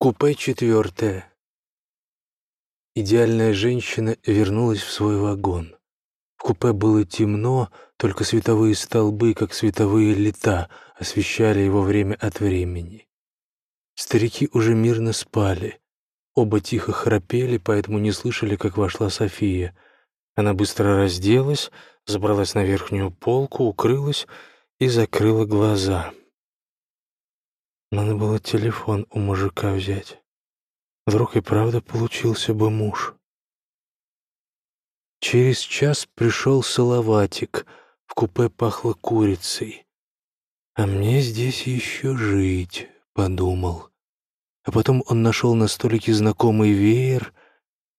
Купе четвертое. Идеальная женщина вернулась в свой вагон. В купе было темно, только световые столбы, как световые лета, освещали его время от времени. Старики уже мирно спали. Оба тихо храпели, поэтому не слышали, как вошла София. Она быстро разделась, забралась на верхнюю полку, укрылась и закрыла глаза. Надо было телефон у мужика взять. Вдруг и правда получился бы муж. Через час пришел Салаватик. В купе пахло курицей. «А мне здесь еще жить», — подумал. А потом он нашел на столике знакомый веер.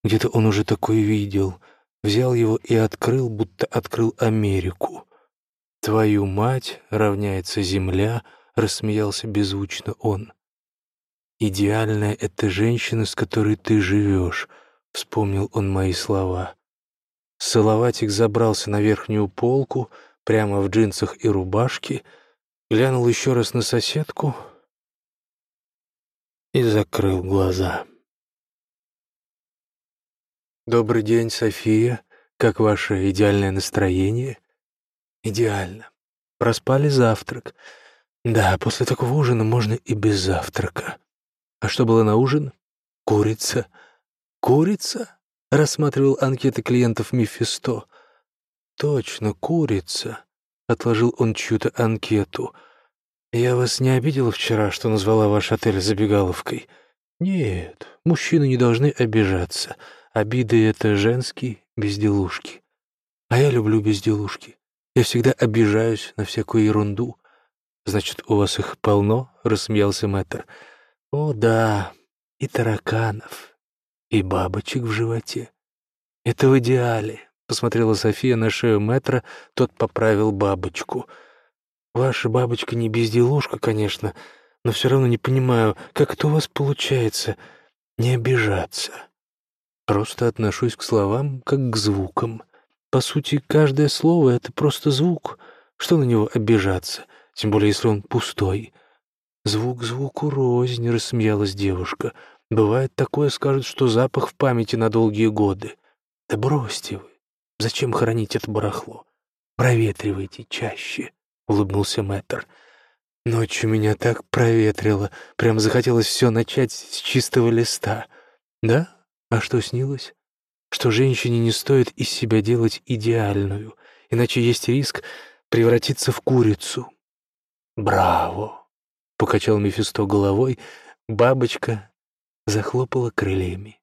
Где-то он уже такой видел. Взял его и открыл, будто открыл Америку. «Твою мать равняется земля», — рассмеялся беззвучно он. «Идеальная — это женщина, с которой ты живешь», — вспомнил он мои слова. Салаватик забрался на верхнюю полку, прямо в джинсах и рубашке, глянул еще раз на соседку и закрыл глаза. «Добрый день, София. Как ваше идеальное настроение?» «Идеально. Проспали завтрак. Да, после такого ужина можно и без завтрака. А что было на ужин? Курица. Курица? Рассматривал анкеты клиентов Мефисто. Точно, курица. Отложил он чью-то анкету. Я вас не обидела вчера, что назвала ваш отель забегаловкой? Нет, мужчины не должны обижаться. Обиды — это женские безделушки. А я люблю безделушки. Я всегда обижаюсь на всякую ерунду. «Значит, у вас их полно?» — рассмеялся мэтр. «О, да, и тараканов, и бабочек в животе. Это в идеале», — посмотрела София на шею мэтра, тот поправил бабочку. «Ваша бабочка не безделушка, конечно, но все равно не понимаю, как это у вас получается не обижаться. Просто отношусь к словам, как к звукам. По сути, каждое слово — это просто звук. Что на него обижаться?» Тем более если он пустой. Звук звуку рознь, рассмеялась девушка. Бывает такое, скажут, что запах в памяти на долгие годы. Да бросьте вы. Зачем хранить это барахло? Проветривайте чаще, улыбнулся мэтр. Ночью меня так проветрило, прям захотелось все начать с чистого листа. Да? А что снилось? Что женщине не стоит из себя делать идеальную, иначе есть риск превратиться в курицу. «Браво!» — покачал Мефисто головой, бабочка захлопала крыльями.